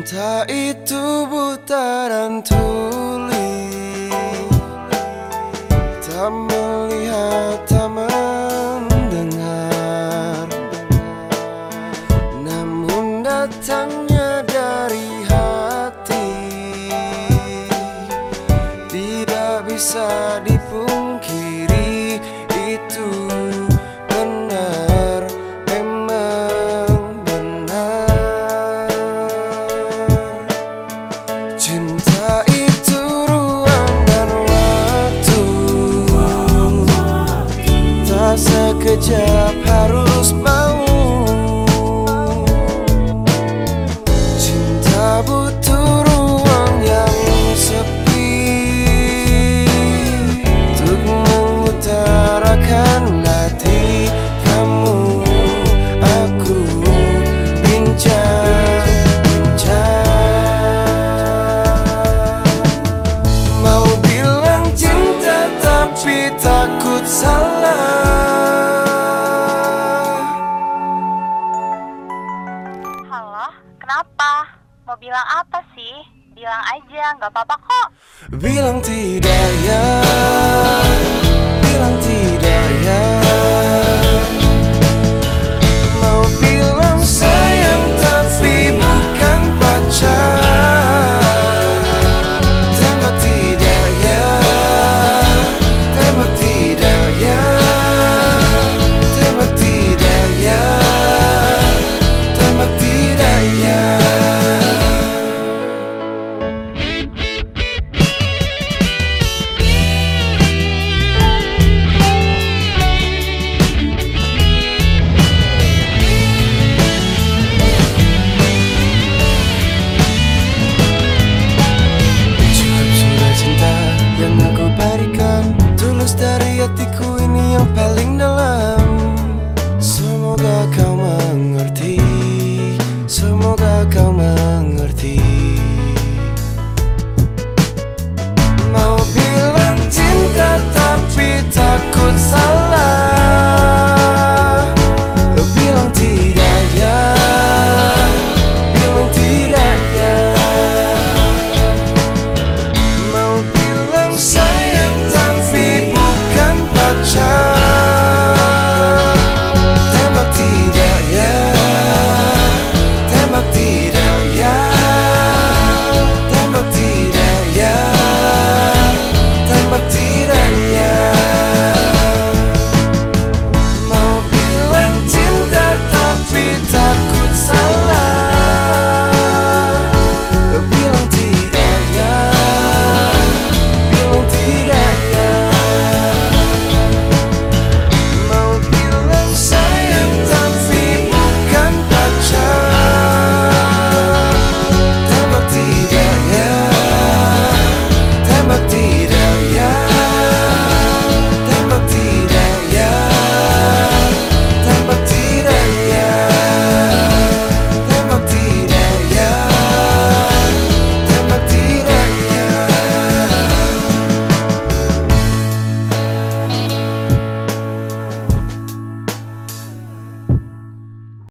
Cinta itu buta dan tuli Tak melihat, tak mendengar. Namun datangnya dari hati. Tidak bisa dipungkiri harus mau. Cinta butuh ruang yang sepi Untuk mengutarakan hati Kamu, aku, bincang-bincang. Mau bilang cinta tapi takut salah kenapa? Mau bilang apa sih? Bilang aja, nggak apa-apa kok. Bilang tidak